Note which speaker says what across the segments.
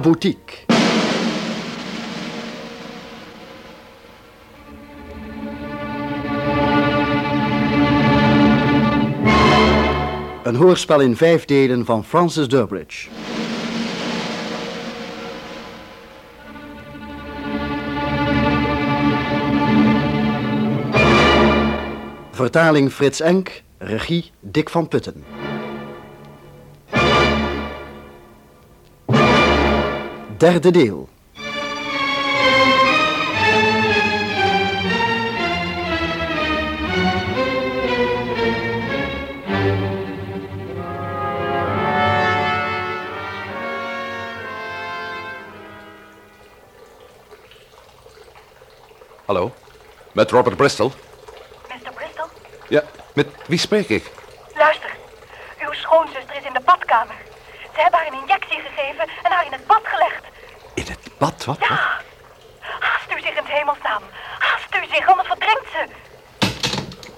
Speaker 1: Boutique. Een hoorspel in vijf delen van Francis Durbridge. Vertaling Frits Enk, regie Dick van Putten. Derde deel.
Speaker 2: Hallo, met Robert Bristol.
Speaker 3: Mr. Bristol,
Speaker 2: Ja, met wie spreek ik?
Speaker 3: luister. Uw schoonzuster is in de badkamer. Ze hebben haar een injectie gegeven en haar in het bad gelegd.
Speaker 2: Het bad, wat?
Speaker 3: Ja. Haast u zich in het hemelsnaam. Haast u zich, anders verdrinkt ze.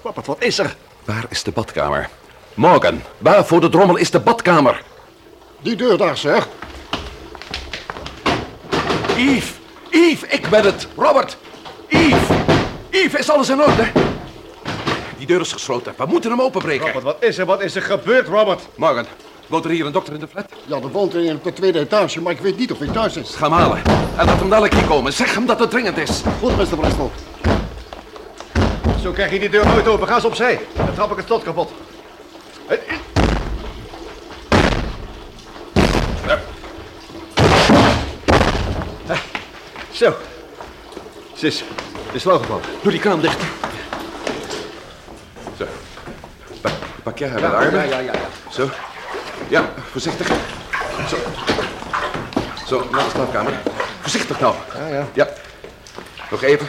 Speaker 2: Robert, wat is er? Waar is de badkamer? Morgan, waar voor de drommel is de badkamer?
Speaker 4: Die deur daar, zeg.
Speaker 2: Yves, Yves, ik ben het. Robert, Yves. Yves, is alles in orde? Die deur is gesloten. We moeten hem openbreken.
Speaker 4: Robert, wat is er? Wat is er gebeurd, Robert?
Speaker 2: Morgan, woont er hier een dokter in de flat?
Speaker 4: Ja, er woont er een op de tweede etage, maar ik weet niet of hij thuis is.
Speaker 2: Ga hem halen. En laat hem dadelijk hier komen. Zeg hem dat het dringend is.
Speaker 4: Goed, Mr. Bristol. Zo krijg je die deur nooit open. Ga eens opzij. Dan trap ik het slot kapot. Eh, eh. Zo. Ze is, ze is flauwgevallen.
Speaker 2: Doe die kraan dicht. Zo. Pa- Pak jij haar bij de armen?
Speaker 4: ja, ja, ja.
Speaker 2: Zo. Ja, voorzichtig. Zo. Zo, naar de slaapkamer. Voorzichtig nou.
Speaker 4: Ja, ja.
Speaker 2: Ja. Nog even.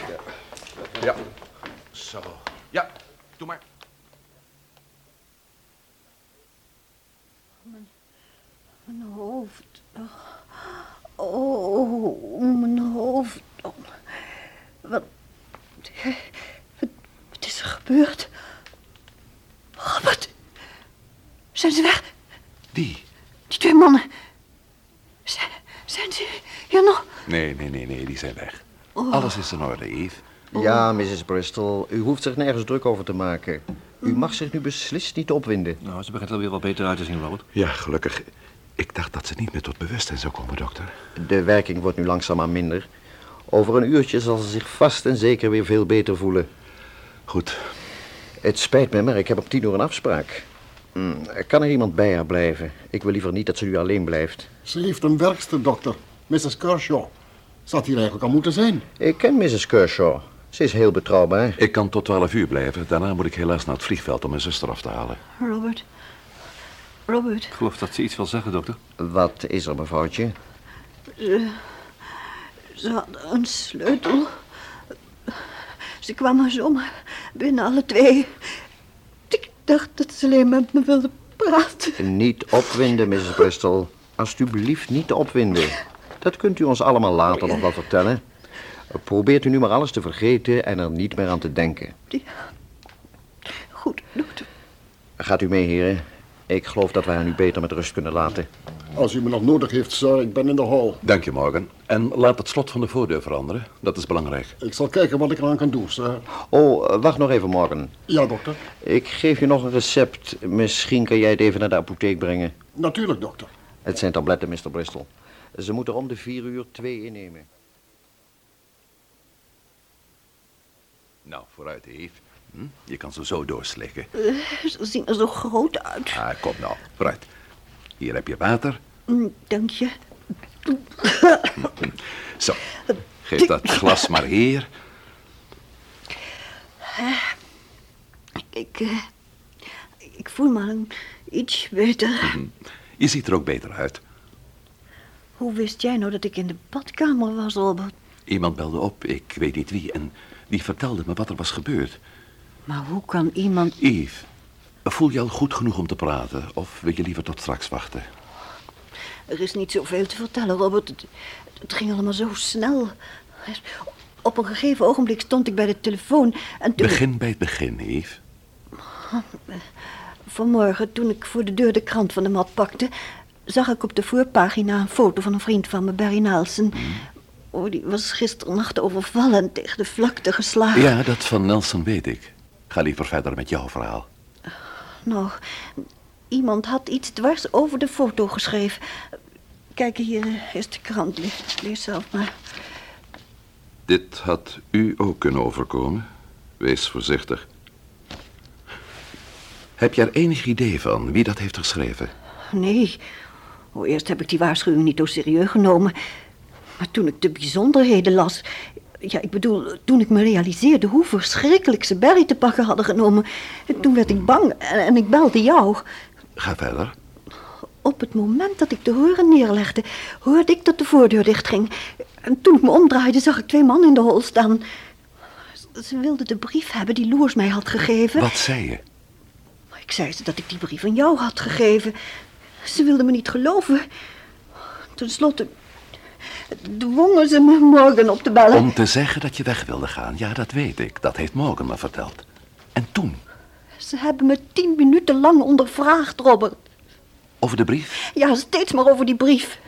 Speaker 2: Ja. Zo. Ja, doe maar.
Speaker 5: Mijn hoofd. Oh, mijn hoofd. Oh. Wat, wat, wat is er gebeurd? Robert. Zijn ze weg?
Speaker 2: Die?
Speaker 5: Die twee mannen. Zijn, zijn ze hier nog?
Speaker 2: Nee, nee, nee, nee, die zijn weg. Alles is in orde, Eve.
Speaker 1: Ja, Mrs. Bristol, u hoeft zich nergens druk over te maken. U mag zich nu beslist niet opwinden.
Speaker 6: Nou, ze begint er weer wat beter uit te zien, Robert.
Speaker 2: Ja, gelukkig. Ik dacht dat ze niet meer tot bewustzijn zou komen, dokter.
Speaker 1: De werking wordt nu langzaamaan minder. Over een uurtje zal ze zich vast en zeker weer veel beter voelen.
Speaker 2: Goed.
Speaker 1: Het spijt me, maar ik heb om tien uur een afspraak. Hm, kan er iemand bij haar blijven? Ik wil liever niet dat ze nu alleen blijft.
Speaker 4: Ze heeft een werkster, dokter. Mrs. Kershaw. Ze had hier eigenlijk al moeten zijn.
Speaker 1: Ik ken Mrs. Kershaw. Ze is heel betrouwbaar.
Speaker 2: Ik kan tot 12 uur blijven. Daarna moet ik helaas naar het vliegveld om mijn zuster af te halen.
Speaker 5: Robert. Robert.
Speaker 6: Ik geloof dat ze iets wil zeggen, dokter.
Speaker 1: Wat is er, mevrouwtje?
Speaker 5: Ze hadden een sleutel. Ze kwamen zomaar binnen alle twee. Ik dacht dat ze alleen met me wilden praten.
Speaker 1: Niet opwinden, Mrs. Bristol. Alsjeblieft niet opwinden. Dat kunt u ons allemaal later nog wel vertellen. Probeert u nu maar alles te vergeten en er niet meer aan te denken.
Speaker 5: Goed, dokter.
Speaker 1: Gaat u mee, heren? Ik geloof dat wij haar nu beter met rust kunnen laten.
Speaker 4: Als u me nog nodig heeft, sir, ik ben in de hall.
Speaker 2: Dank je, Morgan. En laat het slot van de voordeur veranderen. Dat is belangrijk.
Speaker 4: Ik zal kijken wat ik eraan kan doen, sir.
Speaker 1: Oh, eh, wacht nog even, Morgan.
Speaker 4: Ja, dokter.
Speaker 1: Ik geef je nog een recept. Misschien kan jij het even naar de apotheek brengen.
Speaker 4: Natuurlijk, dokter.
Speaker 1: Het zijn tabletten, Mr. Bristol. Ze moeten om de vier uur twee innemen.
Speaker 2: Nou, vooruit, Eve. Hm? Je kan ze zo doorslikken.
Speaker 5: Ze zien er zo groot uit.
Speaker 2: Ah, kom nou, vooruit. Hier heb je water.
Speaker 5: Mm, Dank je.
Speaker 2: Zo, geef dat glas maar hier.
Speaker 5: Ik, eh, ik voel me iets beter.
Speaker 2: Je ziet er ook beter uit.
Speaker 5: Hoe wist jij nou dat ik in de badkamer was, Robert?
Speaker 2: Iemand belde op, ik weet niet wie, en die vertelde me wat er was gebeurd.
Speaker 5: Maar hoe kan iemand...
Speaker 2: Yves, voel je al goed genoeg om te praten, of wil je liever tot straks wachten?
Speaker 5: Er is niet zoveel te vertellen, Robert. Het, het ging allemaal zo snel. Op een gegeven ogenblik stond ik bij de telefoon en toen...
Speaker 2: Begin bij het begin, Yves.
Speaker 5: Vanmorgen, toen ik voor de deur de krant van de mat pakte... zag ik op de voorpagina een foto van een vriend van me, Barry Nelson. Oh, die was gisternacht overvallen en tegen de vlakte geslagen.
Speaker 2: Ja, dat van Nelson weet ik. Ga liever verder met jouw verhaal.
Speaker 5: Nou, iemand had iets dwars over de foto geschreven. Kijk, hier eh, is de krant. Le- Lees zelf maar.
Speaker 2: Dit had u ook kunnen overkomen. Wees voorzichtig. Heb je er enig idee van wie dat heeft geschreven?
Speaker 5: Nee. Oh, eerst heb ik die waarschuwing niet zo serieus genomen. Maar toen ik de bijzonderheden las... Ja, ik bedoel, toen ik me realiseerde hoe verschrikkelijk ze Barry te pakken hadden genomen... toen werd ik bang en, en ik belde jou.
Speaker 2: Ga verder.
Speaker 5: Op het moment dat ik de horen neerlegde, hoorde ik dat de voordeur dichtging. En toen ik me omdraaide, zag ik twee mannen in de hol staan. Ze wilden de brief hebben die Loers mij had gegeven.
Speaker 2: Wat zei je?
Speaker 5: Ik zei ze dat ik die brief aan jou had gegeven. Ze wilden me niet geloven. Ten slotte dwongen ze me morgen op te bellen.
Speaker 2: Om te zeggen dat je weg wilde gaan. Ja, dat weet ik. Dat heeft Morgan me verteld. En toen?
Speaker 5: Ze hebben me tien minuten lang ondervraagd, Robert.
Speaker 2: Over de brief?
Speaker 5: Ja, steeds maar over die brief.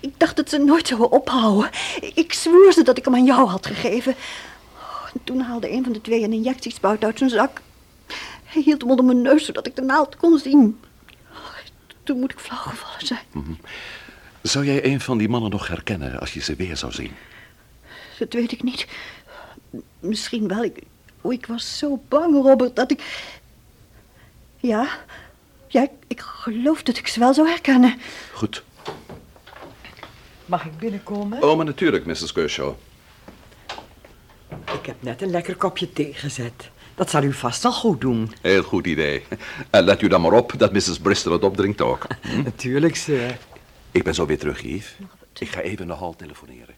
Speaker 5: Ik dacht dat ze nooit zouden ophouden. Ik zwoer ze dat ik hem aan jou had gegeven. En toen haalde een van de twee een injectiespuit uit zijn zak. Hij hield hem onder mijn neus, zodat ik de naald kon zien. Toen moet ik flauw gevallen zijn.
Speaker 2: Zou jij een van die mannen nog herkennen als je ze weer zou zien?
Speaker 5: Dat weet ik niet. Misschien wel. Ik, oh, ik was zo bang, Robert, dat ik... Ja, ja ik, ik geloof dat ik ze wel zou herkennen.
Speaker 2: Goed.
Speaker 7: Mag ik binnenkomen?
Speaker 2: Oh, maar natuurlijk, Mrs. Kershaw.
Speaker 7: Ik heb net een lekker kopje thee gezet. Dat zal u vast wel goed doen.
Speaker 2: Heel goed idee. En let u dan maar op dat Mrs. Bristol het opdrinkt ook. Hm?
Speaker 7: Natuurlijk, sir.
Speaker 2: Ik ben zo weer terug, Yves. Ik ga even naar hal telefoneren.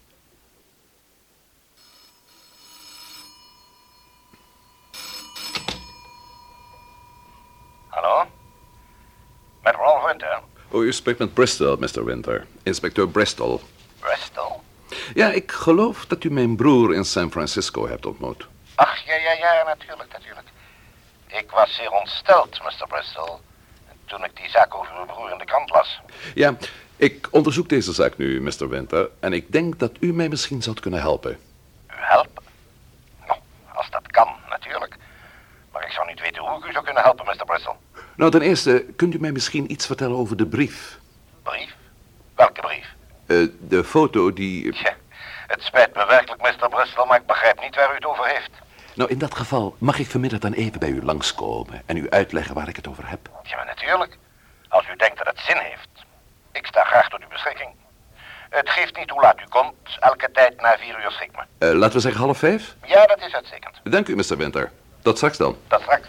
Speaker 8: Hallo? Met Ralph Winter?
Speaker 2: Oh, u spreekt met Bristol, Mr. Winter. Inspecteur Bristol.
Speaker 8: Bristol?
Speaker 2: Ja, ik geloof dat u mijn broer in San Francisco hebt ontmoet.
Speaker 8: Ach, ja, ja, ja, natuurlijk, natuurlijk. Ik was zeer ontsteld, Mr. Bristol, toen ik die zaak over uw broer in de krant las.
Speaker 2: Ja, ik onderzoek deze zaak nu, Mr. Winter. En ik denk dat u mij misschien zou kunnen helpen.
Speaker 8: U helpen? Nou, als dat kan, natuurlijk. Maar ik zou niet weten hoe ik u zou kunnen helpen, Mr. Bristol.
Speaker 2: Nou, ten eerste, kunt u mij misschien iets vertellen over de brief?
Speaker 8: Brief? Welke brief?
Speaker 2: Eh, de foto die...
Speaker 8: Tja, het spijt me werkelijk, Mr. Bristol, maar ik begrijp niet waar u het over heeft.
Speaker 2: Nou, in dat geval mag ik vanmiddag dan even bij u langskomen en u uitleggen waar ik het over heb.
Speaker 8: Ja, maar natuurlijk. Als u denkt dat het zin heeft. Ik sta graag tot uw beschikking. Het geeft niet hoe laat u komt. Elke tijd na vier uur schikt me.
Speaker 2: Eh, laten we zeggen half vijf?
Speaker 8: Ja, dat is uitstekend.
Speaker 2: Dank u, Mr. Winter. Tot straks dan.
Speaker 8: Tot straks.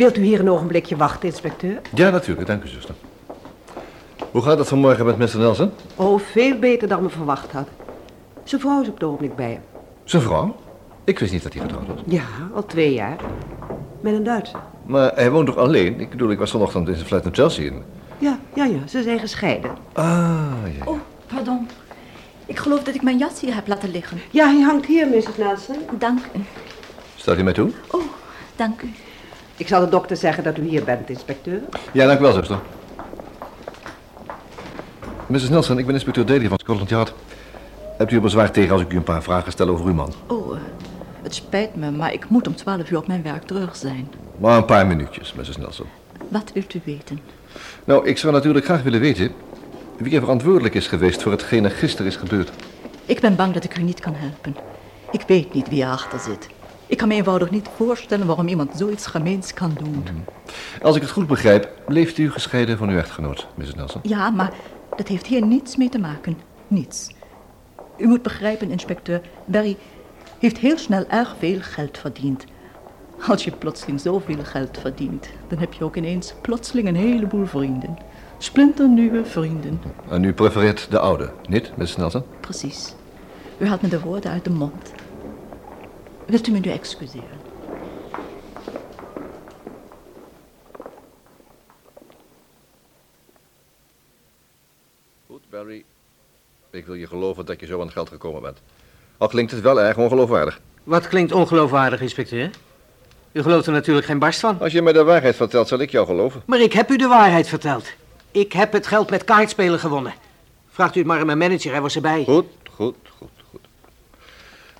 Speaker 7: Wilt u hier een ogenblikje wachten, inspecteur?
Speaker 9: Ja, natuurlijk. Dank u, zuster. Hoe gaat het vanmorgen met Mr. Nelson?
Speaker 7: Oh, veel beter dan we verwacht hadden. Zijn vrouw is op het ogenblik bij hem.
Speaker 9: Zijn vrouw? Ik wist niet dat hij getrouwd was.
Speaker 7: Ja, al twee jaar. Met een Duitser.
Speaker 9: Maar hij woont toch alleen? Ik bedoel, ik was vanochtend in zijn flat in Chelsea. En...
Speaker 7: Ja, ja, ja, ze zijn gescheiden.
Speaker 9: Ah, ja.
Speaker 10: Oh, pardon. Ik geloof dat ik mijn jas hier heb laten liggen.
Speaker 7: Ja, hij hangt hier, Mrs. Nelson.
Speaker 10: Dank u.
Speaker 9: Staat u mij toe?
Speaker 10: Oh, dank u.
Speaker 7: Ik zal de dokter zeggen dat u hier bent, inspecteur.
Speaker 9: Ja, dank u wel, zuster. Mrs. Nelson, ik ben inspecteur Daly van Scotland Yard. Hebt u er bezwaar tegen als ik u een paar vragen stel over uw man?
Speaker 10: Oh, eh, het spijt me, maar ik moet om twaalf uur op mijn werk terug zijn.
Speaker 9: Maar een paar minuutjes, Mrs. Nelson.
Speaker 10: Wat wilt u weten?
Speaker 9: Nou, ik zou natuurlijk graag willen weten wie er verantwoordelijk is geweest voor hetgeen er gisteren is gebeurd.
Speaker 10: Ik ben bang dat ik u niet kan helpen. Ik weet niet wie erachter zit. Ik kan me eenvoudig niet voorstellen waarom iemand zoiets gemeens kan doen.
Speaker 9: Als ik het goed begrijp, leeft u gescheiden van uw echtgenoot, Mrs. Nelson.
Speaker 10: Ja, maar dat heeft hier niets mee te maken. Niets. U moet begrijpen, inspecteur, Barry heeft heel snel erg veel geld verdiend. Als je plotseling zoveel geld verdient, dan heb je ook ineens plotseling een heleboel vrienden. Splinternieuwe vrienden.
Speaker 9: En u prefereert de oude, niet, Mrs. Nelson?
Speaker 10: Precies. U haalt me de woorden uit de mond. Wilt u me nu excuseren?
Speaker 2: Goed, Barry.
Speaker 9: Ik wil je geloven dat je zo aan het geld gekomen bent. Al klinkt het wel erg ongeloofwaardig.
Speaker 11: Wat klinkt ongeloofwaardig, inspecteur? U gelooft er natuurlijk geen barst van.
Speaker 9: Als je mij de waarheid vertelt, zal ik jou geloven.
Speaker 11: Maar ik heb u de waarheid verteld. Ik heb het geld met kaartspelen gewonnen. Vraagt u het maar aan mijn manager, hij was erbij.
Speaker 9: Goed, goed, goed, goed.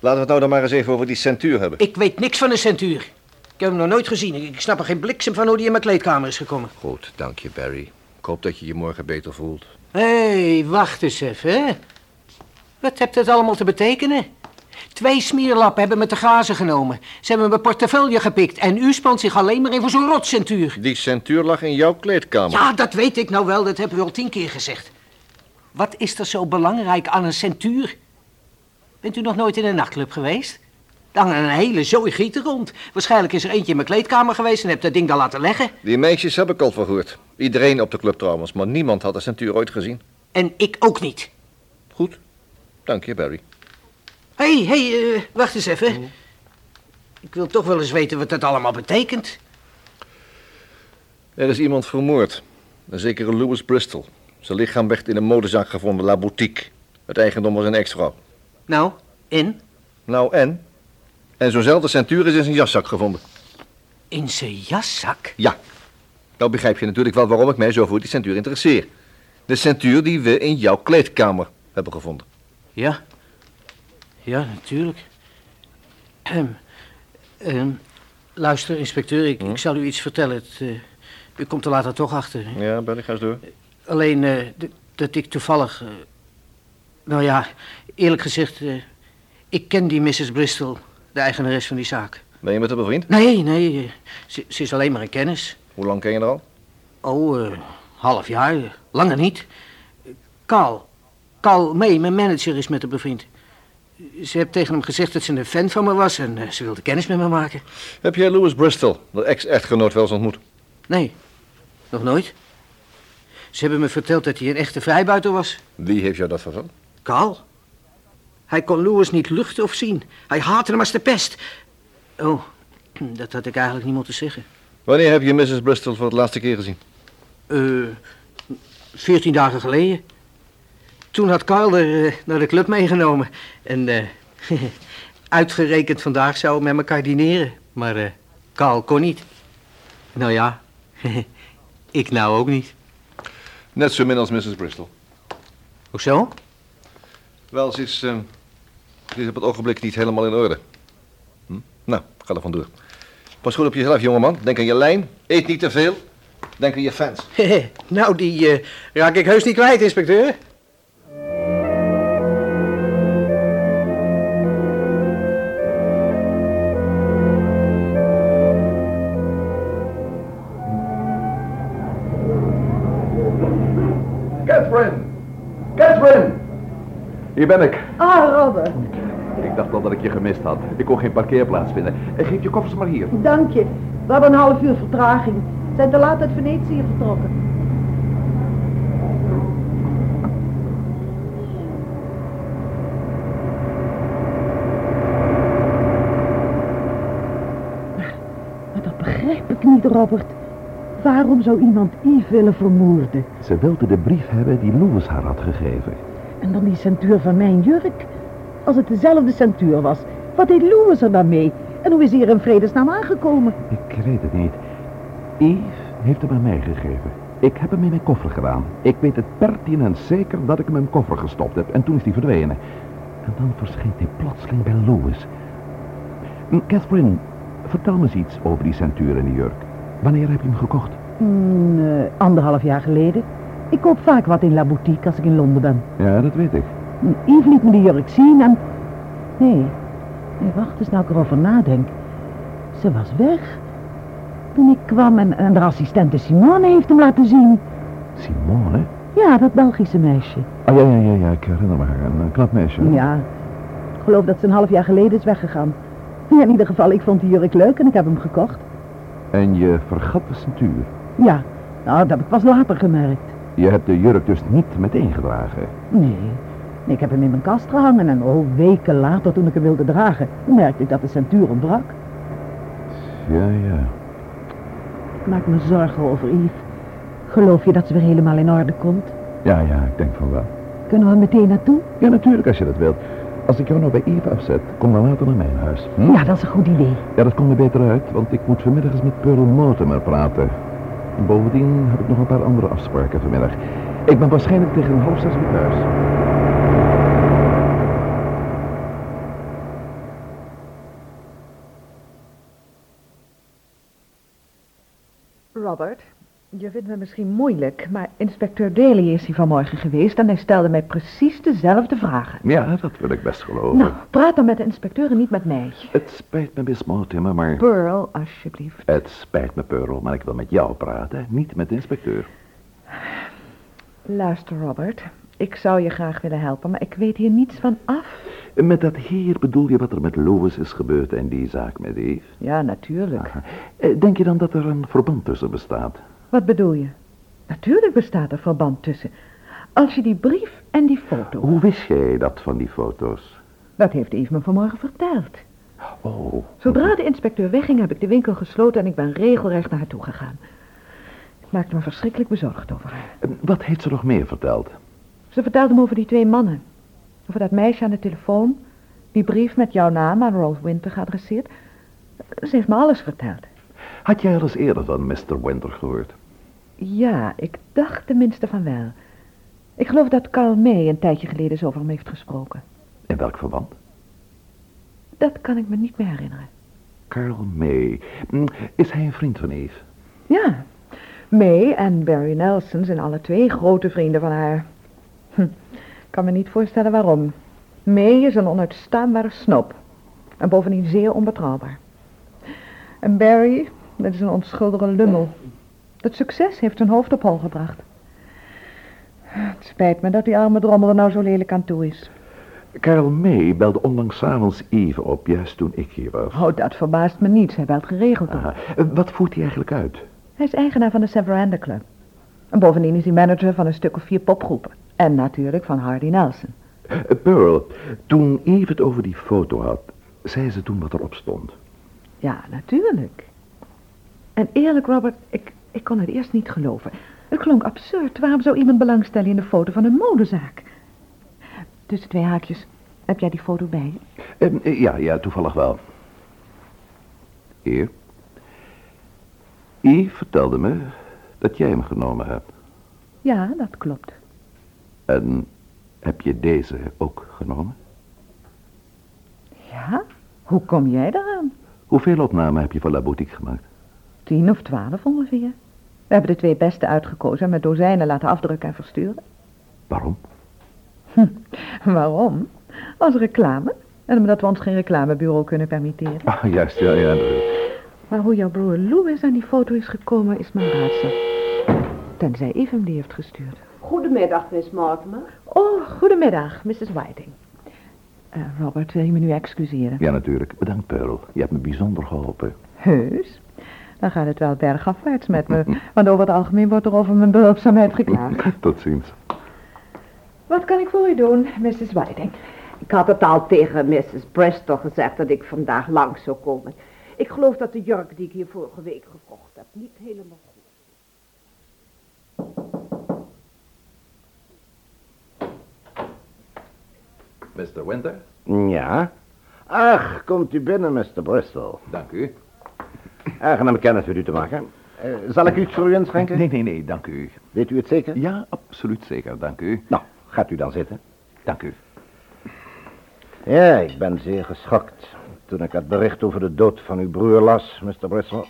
Speaker 9: Laten we het nou dan maar eens even over die centuur hebben.
Speaker 11: Ik weet niks van een centuur. Ik heb hem nog nooit gezien. Ik snap er geen bliksem van hoe die in mijn kleedkamer is gekomen.
Speaker 9: Goed, dank je, Barry. Ik hoop dat je je morgen beter voelt.
Speaker 11: Hé, hey, wacht eens even, hè. Wat hebt het allemaal te betekenen? Twee smeerlappen hebben me te grazen genomen. Ze hebben mijn portefeuille gepikt en u spant zich alleen maar in voor zo'n rotcentuur.
Speaker 9: Die centuur lag in jouw kleedkamer.
Speaker 11: Ja, dat weet ik nou wel, dat hebben u al tien keer gezegd. Wat is er zo belangrijk aan een centuur? Bent u nog nooit in een nachtclub geweest? Dan een hele zooi gieten rond. Waarschijnlijk is er eentje in mijn kleedkamer geweest en heb dat ding daar laten leggen.
Speaker 9: Die meisjes heb ik al verhoord. Iedereen op de club trouwens, maar niemand had de centuur ooit gezien.
Speaker 11: En ik ook niet.
Speaker 9: Goed, dank je, Barry.
Speaker 11: Hé, hey, hé, hey, uh, wacht eens even. Ik wil toch wel eens weten wat dat allemaal betekent.
Speaker 9: Er is iemand vermoord. Een zekere Louis Bristol. Zijn lichaam werd in een modezaak gevonden, La Boutique. Het eigendom was een ex-vrouw.
Speaker 11: Nou, en?
Speaker 9: Nou, en? En zo'nzelfde centuur is in zijn jaszak gevonden.
Speaker 11: In zijn jaszak?
Speaker 9: Ja. Nou begrijp je natuurlijk wel waarom ik mij zo voor die centuur interesseer. De centuur die we in jouw kleedkamer hebben gevonden.
Speaker 11: Ja. Ja, natuurlijk. Um, um, luister, inspecteur, ik, hm? ik zal u iets vertellen. Het, uh, u komt er later toch achter.
Speaker 9: Ja, ben ik ga eens door.
Speaker 11: Alleen uh, dat ik toevallig... Uh, nou ja, eerlijk gezegd... ik ken die Mrs. Bristol, de eigenares van die zaak.
Speaker 9: Ben je met haar bevriend?
Speaker 11: Nee, nee, ze, ze, is alleen maar een kennis.
Speaker 9: Hoe lang ken je haar al?
Speaker 11: Oh, half jaar, langer niet. Carl, Carl May, mijn manager, is met haar bevriend. Ze heeft tegen hem gezegd dat ze een fan van me was en uh, ze wilde kennis met me maken.
Speaker 9: Heb jij Louis Bristol, de ex-echtgenoot, wel eens ontmoet?
Speaker 11: Nee, nog nooit. Ze hebben me verteld dat hij een echte vrijbuiter was.
Speaker 9: Wie heeft jou dat verteld?
Speaker 11: Carl. Hij kon Louis niet luchten of zien. Hij haatte hem als de pest. Oh, dat had ik eigenlijk niet moeten zeggen.
Speaker 9: Wanneer heb je Mrs. Bristol voor het laatste keer gezien?
Speaker 11: Uh, veertien dagen geleden. Toen had Carl er uh, naar de club meegenomen. En uh, uitgerekend vandaag zouden we met elkaar dineren. Maar uh, Carl kon niet. Nou ja, ik nou ook niet.
Speaker 9: Net zo min als Mrs. Bristol.
Speaker 11: Hoezo?
Speaker 9: Wel, is, ze is op het ogenblik niet helemaal in orde. Hm? Nou, ga er vandoor. Pas goed op jezelf, jongeman. Denk aan je lijn. Eet niet te veel. Denk aan je fans.
Speaker 11: nou, die raak ik heus niet kwijt, inspecteur.
Speaker 12: Hier ben ik.
Speaker 7: Ah, Robert.
Speaker 12: Ik dacht al dat ik je gemist had. Ik kon geen parkeerplaats vinden. Geef je koffers maar hier.
Speaker 7: Dank je. We hebben een half uur vertraging. We zijn te laat uit Venetië vertrokken. Maar dat begrijp ik niet, Robert. Waarom zou iemand Yves willen vermoorden?
Speaker 12: Ze wilde de brief hebben die Louis haar had gegeven.
Speaker 7: En dan die centuur van mijn jurk. Als het dezelfde centuur was, wat deed Louis er dan mee? En hoe is hij hier in vredesnaam aangekomen?
Speaker 2: Ik weet het niet. Yves heeft hem aan mij gegeven. Ik heb hem in mijn koffer gedaan. Ik weet het pertinent zeker dat ik hem in mijn koffer gestopt heb. En toen is hij verdwenen. En dan verscheen hij plotseling bij Louis. Catherine, vertel me eens iets over die centuur en die jurk. Wanneer heb je hem gekocht?
Speaker 7: Mm, uh, anderhalf jaar geleden. Ik koop vaak wat in La Boutique als ik in Londen ben.
Speaker 2: Ja, dat weet ik.
Speaker 7: Yves liet me de jurk zien en... Nee, nee wacht eens nou ik erover nadenk. Ze was weg. Toen ik kwam en, en de assistente Simone heeft hem laten zien.
Speaker 2: Simone?
Speaker 7: Ja, dat Belgische meisje.
Speaker 2: Oh ja, ja, ja, ja ik herinner me haar. Een, een knap meisje.
Speaker 7: Ja, ik geloof dat ze een half jaar geleden is weggegaan. Ja, in ieder geval, ik vond die jurk leuk en ik heb hem gekocht.
Speaker 2: En je vergat de centuur?
Speaker 7: Ja, nou, dat heb ik pas later gemerkt.
Speaker 2: Je hebt de jurk dus niet meteen gedragen?
Speaker 7: Nee, ik heb hem in mijn kast gehangen en oh, weken later toen ik hem wilde dragen, merkte ik dat de centuur ontbrak.
Speaker 2: Ja, ja.
Speaker 7: Ik maak me zorgen over Yves. Geloof je dat ze weer helemaal in orde komt?
Speaker 2: Ja, ja, ik denk van wel.
Speaker 7: Kunnen we meteen naartoe?
Speaker 2: Ja, natuurlijk, als je dat wilt. Als ik jou nou bij Eve afzet, kom dan later naar mijn huis. Hm?
Speaker 7: Ja, dat is een goed idee.
Speaker 2: Ja, dat komt me beter uit, want ik moet vanmiddag eens met Pearl Mortimer praten. En bovendien heb ik nog een paar andere afspraken vanmiddag. Ik ben waarschijnlijk tegen half zes weer thuis.
Speaker 13: Robert, je vindt me misschien moeilijk, maar inspecteur Daly is hier vanmorgen geweest en hij stelde mij precies dezelfde vragen.
Speaker 2: Ja, dat wil ik best geloven.
Speaker 13: Nou, praat dan met de inspecteur en niet met mij.
Speaker 2: Het spijt me, Miss Mortimer, maar...
Speaker 13: Pearl, alsjeblieft.
Speaker 2: Het spijt me, Pearl, maar ik wil met jou praten, niet met de inspecteur.
Speaker 13: Luister, Robert. Ik zou je graag willen helpen, maar ik weet hier niets van af.
Speaker 2: Met dat heer bedoel je wat er met Lois is gebeurd en die zaak met Eve?
Speaker 13: Ja, natuurlijk.
Speaker 2: Aha. Eh, Denk je dan dat er een verband tussen bestaat?
Speaker 13: Wat bedoel je? Natuurlijk bestaat er verband tussen. Als je die brief en die foto...
Speaker 2: Hoe wist jij dat van die foto's?
Speaker 13: Dat heeft Eve me vanmorgen verteld.
Speaker 2: Oh.
Speaker 13: Zodra de inspecteur wegging, heb ik de winkel gesloten en ik ben regelrecht naar haar toe gegaan. Ik maakte me verschrikkelijk bezorgd over haar.
Speaker 2: Eh, Wat heeft ze nog meer verteld?
Speaker 13: Ze vertelde me over die twee mannen. Over dat meisje aan de telefoon. Die brief met jouw naam aan Rolf Winter geadresseerd. Ze heeft me alles verteld.
Speaker 2: Had jij al eens eerder van Mr. Winter gehoord?
Speaker 13: Ja, ik dacht tenminste van wel. Ik geloof dat Carl May een tijdje geleden zo over hem heeft gesproken.
Speaker 2: In welk verband?
Speaker 13: Dat kan ik me niet meer herinneren.
Speaker 2: Carl May. Hm, Is hij een vriend van Eve?
Speaker 13: Ja, May en Barry Nelson zijn alle twee grote vrienden van haar. Hm, ik kan me niet voorstellen waarom. May is een onuitstaanbare snop. En bovendien zeer onbetrouwbaar. En Barry, dat is een onschuldige lummel. Dat succes heeft zijn hoofd op hol gebracht. Het spijt me dat die arme drommel er nou zo lelijk aan toe is.
Speaker 2: Carl May belde onlangs avonds even op, juist toen ik hier was.
Speaker 13: Oh, dat verbaast me niet. Hij belt geregeld op.
Speaker 2: Eh, Wat voert hij eigenlijk uit?
Speaker 13: Hij is eigenaar van de Severanda Club. En bovendien is hij manager van een stuk of vier popgroepen. En natuurlijk van Hardy Nelson.
Speaker 2: Eh, Pearl, toen Eve het over die foto had, zei ze toen wat erop stond.
Speaker 13: Ja, natuurlijk. En eerlijk, Robert, ik, ik kon het eerst niet geloven. Het klonk absurd. Waarom zou iemand belangstellen in de foto van een modezaak? Tussen twee haakjes. Heb jij die foto bij?
Speaker 2: Ehm, eh, ja, ja, toevallig wel. Hier. Eve vertelde me dat jij hem genomen hebt.
Speaker 13: Ja, dat klopt.
Speaker 2: En heb je deze ook genomen?
Speaker 13: Ja? Hoe kom jij daaraan?
Speaker 2: Hoeveel opnamen heb je voor La Boutique gemaakt?
Speaker 13: Tien of twaalf ongeveer. We hebben de twee beste uitgekozen en met dozijnen laten afdrukken en versturen.
Speaker 2: Waarom?
Speaker 13: Waarom? Als reclame. En omdat we ons geen reclamebureau kunnen permitteren.
Speaker 2: Ah, juist, ja, ja.
Speaker 13: Maar hoe jouw broer Louis aan die foto is gekomen is mijn raadsel. Tenzij Eve hem die heeft gestuurd.
Speaker 7: Goedemiddag, Miss Mortimer.
Speaker 13: Oh, goedemiddag, Mrs. Whiting. Eh, Robert, wil je me nu excuseren?
Speaker 2: Ja, natuurlijk. Bedankt, Pearl. Je hebt me bijzonder geholpen.
Speaker 13: Heus? Dan gaat het wel bergafwaarts met me. Want over het algemeen wordt er over mijn behulpzaamheid geklaagd.
Speaker 2: Tot ziens.
Speaker 13: Wat kan ik voor u doen, Mrs. Whiting?
Speaker 7: Ik had het al tegen Mrs. Bristol gezegd dat ik vandaag langs zou komen. Ik geloof dat de jurk die ik hier vorige week gekocht heb niet helemaal goed
Speaker 2: Mr. Winter?
Speaker 8: Ja? Ach, komt u binnen, Mr. Bristol.
Speaker 2: Dank u.
Speaker 8: Aangenaam kennis met u te maken. Eh, zal ik iets voor u inschenken?
Speaker 2: Nee, nee, nee, dank u.
Speaker 8: Weet u het zeker?
Speaker 2: Ja, absoluut zeker, dank u.
Speaker 8: Nou, gaat u dan zitten.
Speaker 2: Dank u.
Speaker 8: Ja, ik ben zeer geschokt toen ik het bericht over de dood van uw broer las, Mr. Bristol.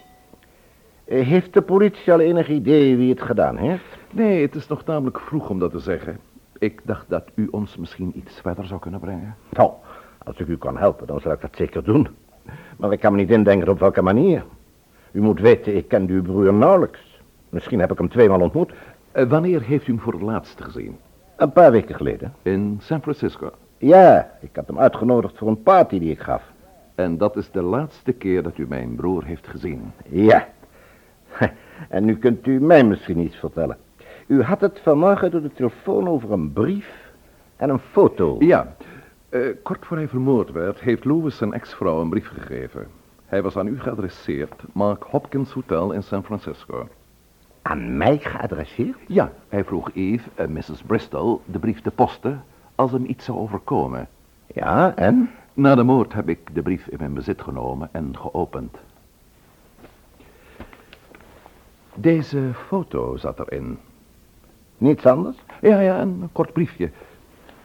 Speaker 8: Eh, Heeft de politie al enig idee wie het gedaan heeft?
Speaker 2: Nee, het is nog tamelijk vroeg om dat te zeggen. Ik dacht dat u ons misschien iets verder zou kunnen brengen.
Speaker 8: Nou, als ik u kan helpen, dan zal ik dat zeker doen. Maar ik kan me niet indenken op welke manier. U moet weten, ik ken uw broer nauwelijks. Misschien heb ik hem tweemaal ontmoet.
Speaker 2: Eh, wanneer heeft u hem voor het laatst gezien?
Speaker 8: Een paar weken geleden.
Speaker 2: In San Francisco.
Speaker 8: Ja, ik had hem uitgenodigd voor een party die ik gaf.
Speaker 2: En dat is de laatste keer dat u mijn broer heeft gezien.
Speaker 8: Ja. En nu kunt u mij misschien iets vertellen. U had het vanmorgen door de telefoon over een brief en een foto.
Speaker 2: Ja. Eh, kort voor hij vermoord werd, heeft Louis zijn ex-vrouw een brief gegeven. Hij was aan u geadresseerd, Mark Hopkins Hotel in San Francisco.
Speaker 8: Aan mij geadresseerd?
Speaker 2: Ja, hij vroeg Eve, uh, Mrs. Bristol, de brief te posten als hem iets zou overkomen.
Speaker 8: Ja, en?
Speaker 2: Na de moord heb ik de brief in mijn bezit genomen en geopend. Deze foto zat erin.
Speaker 8: Niets anders?
Speaker 2: Ja, ja, een kort briefje.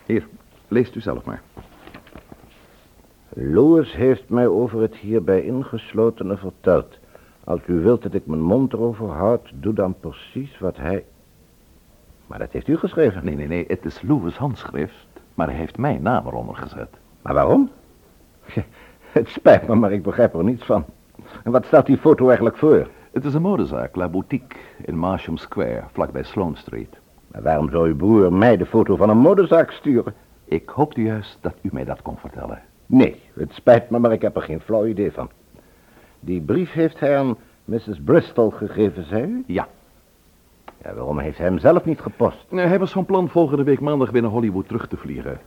Speaker 2: Hier, leest u zelf maar.
Speaker 8: Louis heeft mij over het hierbij ingeslotene verteld. Als u wilt dat ik mijn mond erover houd, doe dan precies wat hij... Maar dat heeft u geschreven.
Speaker 2: Nee, nee, nee, het is Louis' handschrift, maar hij heeft mijn naam eronder gezet.
Speaker 8: Maar waarom? Het spijt me, maar ik begrijp er niets van. En wat stelt die foto eigenlijk voor?
Speaker 2: Het is een modezaak, La Boutique, in Marsham Square, vlakbij Sloane Street.
Speaker 8: Maar waarom zou uw broer mij de foto van een modezaak sturen?
Speaker 2: Ik hoopte juist dat u mij dat kon vertellen.
Speaker 8: Nee, het spijt me, maar ik heb er geen flauw idee van. Die brief heeft hij aan Mrs. Bristol gegeven, zei u?
Speaker 2: Ja.
Speaker 8: Ja, waarom heeft hij hem zelf niet gepost?
Speaker 2: Nee, hij was van plan volgende week maandag weer naar Hollywood terug te vliegen.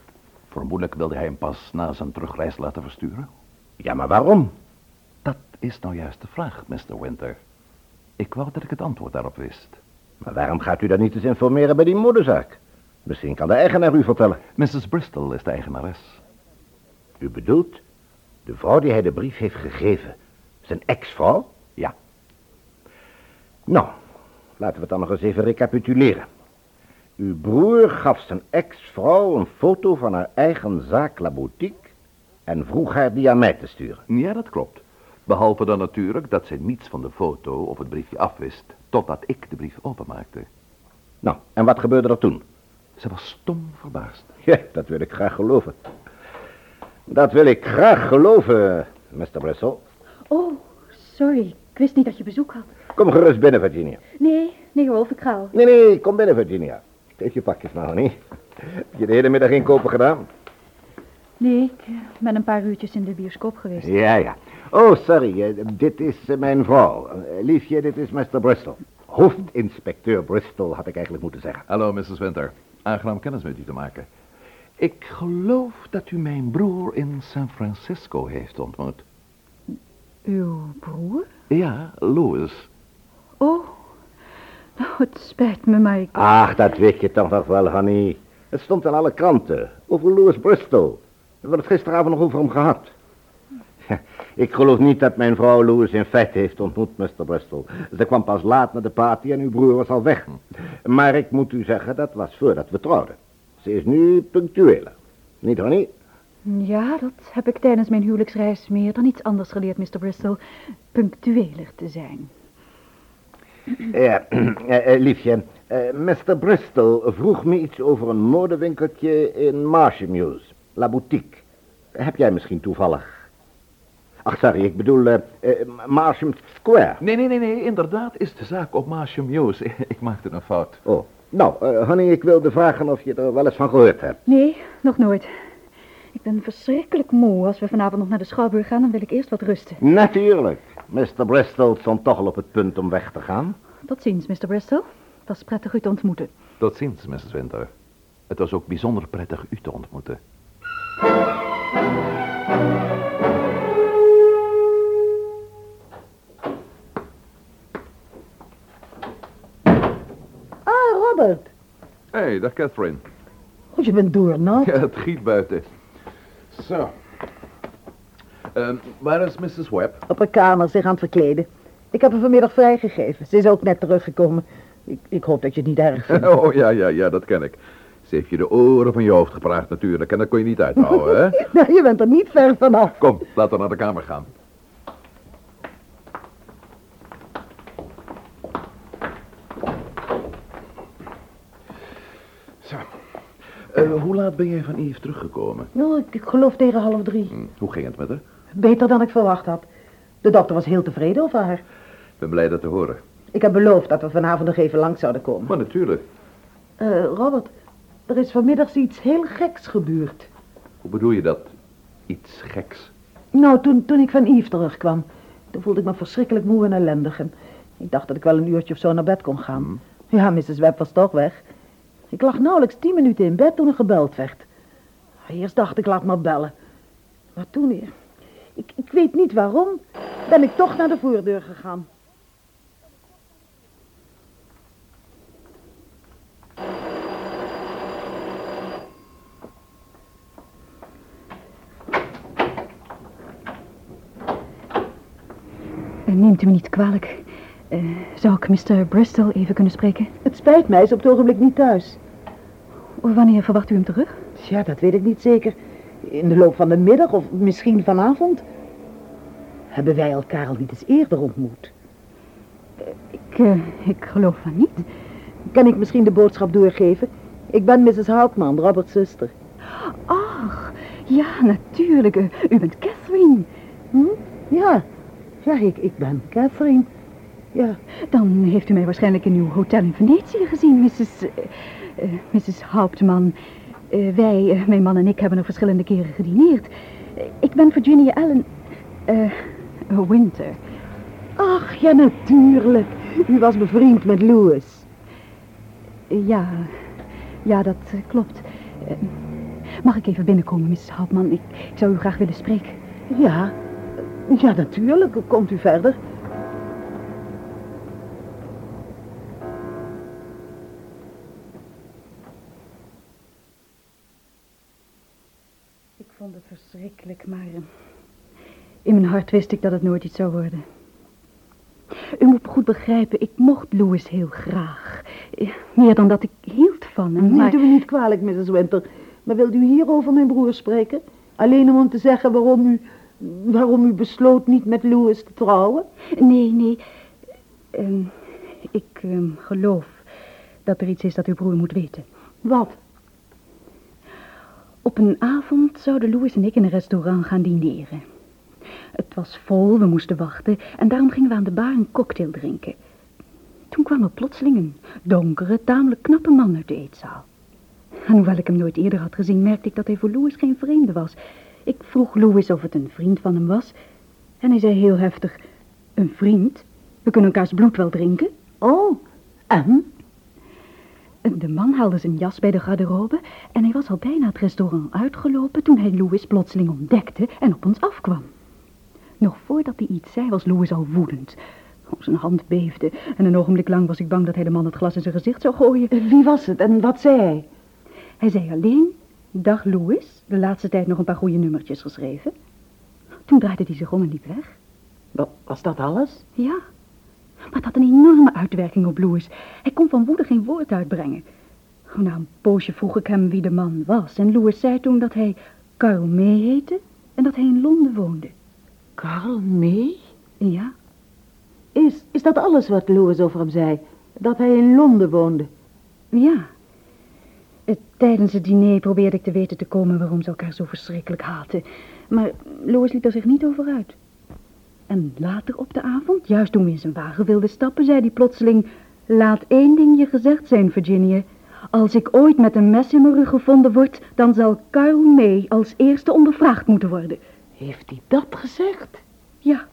Speaker 2: Vermoedelijk wilde hij hem pas na zijn terugreis laten versturen.
Speaker 8: Ja, maar waarom?
Speaker 2: Dat is nou juist de vraag, Mr. Winter. Ik wou dat ik het antwoord daarop wist.
Speaker 8: Maar waarom gaat u dan niet eens informeren bij die moederzaak? Misschien kan de eigenaar u vertellen.
Speaker 2: Mrs. Bristol is de eigenares.
Speaker 8: U bedoelt de vrouw die hij de brief heeft gegeven, zijn ex-vrouw?
Speaker 2: Ja.
Speaker 8: Nou, laten we het dan nog eens even recapituleren. Uw broer gaf zijn ex-vrouw een foto van haar eigen zaak La Boutique en vroeg haar die aan mij te sturen.
Speaker 2: Ja, dat klopt. Behalve dan natuurlijk dat zij niets van de foto of het briefje afwist, totdat ik de brief openmaakte.
Speaker 8: Nou, en wat gebeurde er toen?
Speaker 2: Ze was stom verbaasd.
Speaker 8: Ja, dat wil ik graag geloven. Dat wil ik graag geloven, Mr. Bristol.
Speaker 14: Oh, sorry. Ik wist niet dat je bezoek had.
Speaker 8: Kom gerust binnen, Virginia.
Speaker 14: Nee, nee Rolf, ik ga al.
Speaker 8: Nee, nee, kom binnen, Virginia. Steek je pakjes nou, niet? Heb je de hele middag inkopen gedaan?
Speaker 14: Nee, ik eh, ben een paar uurtjes in de bioscoop geweest.
Speaker 8: Ja, ja. Oh, sorry. eh, dit is eh, mijn vrouw. Liefje, dit is Mr. Bristol. Hoofdinspecteur Bristol, had ik eigenlijk moeten zeggen.
Speaker 2: Hallo, Mrs. Winter. Aangenaam kennis met u te maken. Ik geloof dat u mijn broer in San Francisco heeft ontmoet.
Speaker 14: Uw broer?
Speaker 2: Ja, Louis.
Speaker 14: Oh, nou, het spijt me, maar ik...
Speaker 8: Ach, dat weet je toch nog wel, honey. Het stond in alle kranten. Over Louis Bristol. We hebben het gisteravond nog over hem gehad. Ik geloof niet dat mijn vrouw Louis in feite heeft ontmoet, Mr. Bristol. Ze kwam pas laat naar de party en uw broer was al weg. Maar ik moet u zeggen, dat was voordat we trouwden. Ze is nu punctueler. Niet, honey?
Speaker 14: Ja, dat heb ik tijdens mijn huwelijksreis meer dan iets anders geleerd, Mr. Bristol. Punctueler te zijn.
Speaker 8: Ja, eh, eh, liefje. eh, Mr. Bristol vroeg me iets over een modewinkeltje in Marshmuse. La Boutique. Heb jij misschien toevallig... Ach, sorry, ik bedoel eh eh, Marsham Square.
Speaker 2: Nee, nee, nee, nee. Inderdaad is de zaak op Marsham Muse. Ik maakte een fout.
Speaker 8: Oh, nou, eh, honey, ik wilde vragen of je er wel eens van gehoord hebt.
Speaker 14: Nee, nog nooit. Ik ben verschrikkelijk moe. Als we vanavond nog naar de Schouwburg gaan, dan wil ik eerst wat rusten.
Speaker 8: Natuurlijk. Mr. Bristol stond toch al op het punt om weg te gaan.
Speaker 14: Tot ziens, Mr. Bristol. Het was prettig u te ontmoeten.
Speaker 2: Tot ziens, Mrs. Winter. Het was ook bijzonder prettig u te ontmoeten. Hé, hey, dag Catherine.
Speaker 7: Oh, je bent doornat.
Speaker 2: Ja, het giet buiten. Zo. Ehm, waar is Mrs. Webb?
Speaker 7: Op haar kamer zich aan het verkleden. Ik heb haar vanmiddag vrijgegeven. Ze is ook net teruggekomen. Ik, ik hoop dat je het niet erg vindt.
Speaker 2: Oh, ja, ja, ja, dat ken ik. Ze heeft je de oren van je hoofd gepraat natuurlijk. En dat kon je niet uithouden, hè?
Speaker 7: nou, je bent er niet ver vanaf.
Speaker 2: Kom, laten we naar de kamer gaan. Hoe laat ben jij van Yves teruggekomen?
Speaker 7: Nou, ik, ik geloof tegen half drie.
Speaker 2: Hm, hoe ging het met haar?
Speaker 7: Beter dan ik verwacht had. De dokter was heel tevreden over haar.
Speaker 2: Ik ben blij dat te horen.
Speaker 7: Ik heb beloofd dat we vanavond nog even langs zouden komen.
Speaker 2: Maar natuurlijk.
Speaker 7: Eh, Robert, er is vanmiddag iets heel geks gebeurd.
Speaker 2: Hoe bedoel je dat? Iets geks?
Speaker 7: Nou, toen, toen ik van Yves terugkwam, toen voelde ik me verschrikkelijk moe en ellendig. En ik dacht dat ik wel een uurtje of zo naar bed kon gaan. Ja, Mrs. Webb was toch weg. Ik lag nauwelijks tien minuten in bed toen er gebeld werd. Eerst dacht ik, laat maar bellen. Maar toen, eh, ik, ik weet niet waarom, ben ik toch naar de voordeur gegaan.
Speaker 14: Neemt u me niet kwalijk. Eh, zou ik Mr. Bristol even kunnen spreken?
Speaker 7: Het spijt mij, hij is op het ogenblik niet thuis.
Speaker 14: Wanneer verwacht u hem terug?
Speaker 7: Ja, dat weet ik niet zeker. In de loop van de middag of misschien vanavond. Hebben wij elkaar al niet eens eerder ontmoet?
Speaker 14: Ik, eh, ik geloof van niet.
Speaker 7: Kan ik misschien de boodschap doorgeven? Ik ben Mrs. Houtman, Robert's zuster.
Speaker 14: Ach, ja, natuurlijk. Eh, u bent Catherine.
Speaker 7: Hm? Ja, ja ik, ik ben Catherine. Ja.
Speaker 14: Dan heeft u mij waarschijnlijk in uw hotel in Venetië gezien, Mrs. eh, eh, Mrs. Hauptman. Eh, wij, mijn man en ik, hebben er verschillende keren gedineerd. Ik ben Virginia Allen Winter.
Speaker 7: Ach, ja, natuurlijk. U was bevriend met Louis.
Speaker 14: Ja, ja, dat klopt. Mag ik even binnenkomen, Mrs. Hauptman? Ik, ik zou u graag willen spreken.
Speaker 7: Ja, ja, natuurlijk. Komt u verder.
Speaker 14: Verschrikkelijk, maar eh, in mijn hart wist ik dat het nooit iets zou worden. U moet goed begrijpen, ik mocht Louis heel graag. Eh, Meer dan dat ik hield van hem, maar...
Speaker 7: doe me niet kwalijk, Mrs. Winter. Maar wilt u hier over mijn broer spreken? Alleen om hem te zeggen waarom u, waarom u besloot niet met Louis te trouwen?
Speaker 14: Nee, nee. Ehm, ik ehm, geloof dat er iets is dat uw broer moet weten.
Speaker 7: Wat?
Speaker 14: Op een avond zouden Louis en ik in een restaurant gaan dineren. Het was vol, we moesten wachten en daarom gingen we aan de bar een cocktail drinken. Toen kwam er plotseling een donkere, tamelijk knappe man uit de eetzaal. En hoewel ik hem nooit eerder had gezien, merkte ik dat hij voor Louis geen vreemde was. Ik vroeg Louis of het een vriend van hem was. En hij zei heel heftig, een vriend? We kunnen elkaars bloed wel drinken.
Speaker 7: Oh, en?
Speaker 14: De man haalde zijn jas bij de garderobe en hij was al bijna het restaurant uitgelopen toen hij Louis plotseling ontdekte en op ons afkwam. Nog voordat hij iets zei was Louis al woedend. Oh, zijn hand beefde en een ogenblik lang was ik bang dat hij de man het glas in zijn gezicht zou gooien.
Speaker 7: Wie was het en wat zei hij?
Speaker 14: Hij zei alleen, dag Louis, de laatste tijd nog een paar goede nummertjes geschreven. Toen draaide hij zich om en liep weg.
Speaker 7: Wa- Was dat alles?
Speaker 14: Ja, maar het had een enorme uitwerking op Louis. Hij kon van woede geen woord uitbrengen. Na een poosje vroeg ik hem wie de man was. En Louis zei toen dat hij Carl May heette en dat hij in Londen woonde.
Speaker 7: Carl May?
Speaker 14: Ja,
Speaker 7: Is, is dat alles wat Louis over hem zei? Dat hij in Londen woonde?
Speaker 14: ja. Tijdens het diner probeerde ik te weten te komen waarom ze elkaar zo verschrikkelijk haatten. Maar Louis liet er zich niet over uit. En later op de avond, juist toen we in zijn wagen wilden stappen, zei hij plotseling... Laat één ding je gezegd zijn, Virginia. Als ik ooit met een mes in mijn rug gevonden word, dan zal Carl May als eerste ondervraagd moeten worden.
Speaker 7: Heeft hij dat gezegd?
Speaker 14: Ja.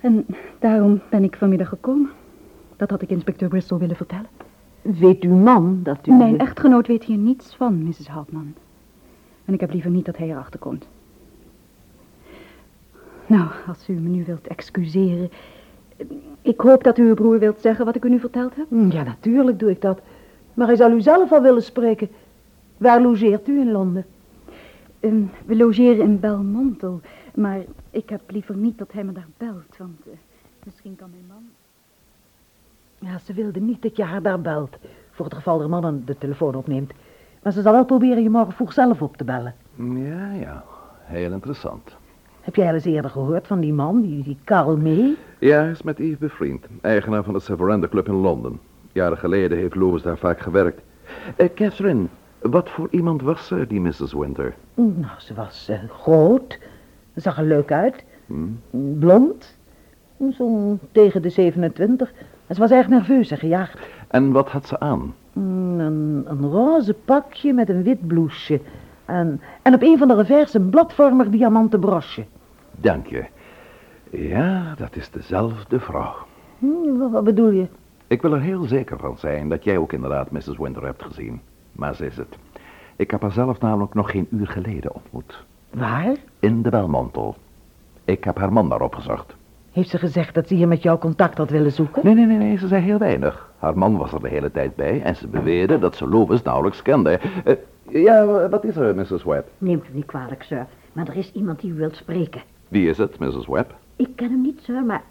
Speaker 14: En daarom ben ik vanmiddag gekomen. Dat had ik inspecteur Bristol willen vertellen.
Speaker 7: Weet uw man dat u...
Speaker 14: Mijn echtgenoot weet hier niets van, Mrs. Hartman. En ik heb liever niet dat hij erachter komt. Nou, als u me nu wilt excuseren. Ik hoop dat u uw broer wilt zeggen wat ik u nu verteld heb.
Speaker 7: Ja, natuurlijk doe ik dat. Maar hij zal u zelf al willen spreken. Waar logeert u in Londen?
Speaker 14: Ehm, we logeren in Belmontel. Maar ik heb liever niet dat hij me daar belt. Want eh, misschien kan mijn man...
Speaker 7: Ja, ze wilde niet dat je haar daar belt. Voor het geval er man aan de telefoon opneemt. Maar ze zal wel proberen je morgen vroeg zelf op te bellen.
Speaker 2: Ja, ja. Heel interessant.
Speaker 7: Heb jij al eens eerder gehoord van die man, die, die Carl May?
Speaker 2: Ja, hij is met Yves bevriend. Eigenaar van de Severanda Club in Londen. Jaren geleden heeft Louis daar vaak gewerkt. Eh, Catherine, wat voor iemand was ze, die Mrs. Winter?
Speaker 7: Nou, ze was eh, groot. Zag er leuk uit.
Speaker 2: Hm?
Speaker 7: Blond. Zo'n tegen de 27. En ze was erg nerveus en gejaagd.
Speaker 2: En wat had ze aan?
Speaker 7: Mm, Een, een roze pakje met een wit blouseje. En, en op een van de revers een bladvormig diamanten brosje.
Speaker 2: Dank je. Ja, dat is dezelfde vrouw.
Speaker 7: Hm, wat, bedoel je?
Speaker 2: Ik wil er heel zeker van zijn dat jij ook inderdaad Mrs. Winter hebt gezien. Maar ze is het. Ik heb haar zelf namelijk nog geen uur geleden ontmoet.
Speaker 7: Waar?
Speaker 2: In de Belmontel. Ik heb haar man daar opgezocht.
Speaker 7: Heeft ze gezegd dat ze hier met jou contact had willen zoeken?
Speaker 2: Nee, nee, nee, nee, ze zei heel weinig. Haar man was er de hele tijd bij en ze beweerde dat ze Louis nauwelijks kende. Eh, ja, wat is er, Mrs. Webb?
Speaker 15: Neemt u niet kwalijk, sir. Maar er is iemand die u wilt spreken.
Speaker 2: Wie is het, Mrs. Webb?
Speaker 15: Ik ken hem niet, sir, maar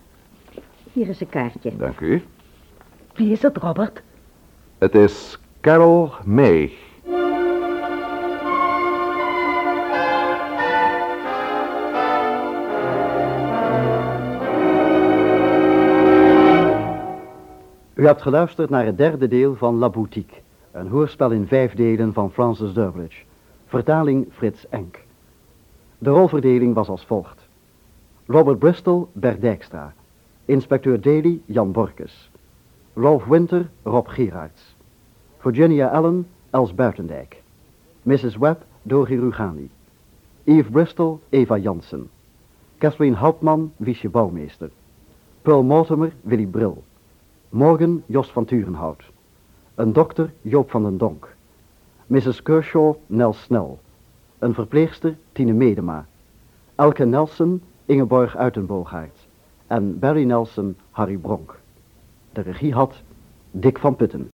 Speaker 15: hier is een kaartje.
Speaker 2: Dank u.
Speaker 15: Wie is het, Robert?
Speaker 2: Het is Carol May.
Speaker 16: U hebt geluisterd naar het derde deel van La Boutique, een hoorspel in vijf delen van Francis Durbridge. Vertaling Frits Enk. De rolverdeling was als volgt. Robert Bristol, Bert Dijkstra. Inspecteur Daly, Jan Borkes. Rolf Winter, Rob Gerards. Virginia Allen, Els Buitendijk. Mrs. Webb, Dori Rugani. Eve Bristol, Eva Jansen. Catherine Houtman, Wiesje Bouwmeester. Pearl Mortimer, Willy Bril. Morgen, Jos van Turenhout. Een dokter, Joop van den Donk. Mrs. Kershaw, Nel Snel. Een verpleegster, Tine Medema. Elke Nelson, Ingeborg Uitenboogaert. En Barry Nelson, Harry Bronk. De regie had Dick van Putten.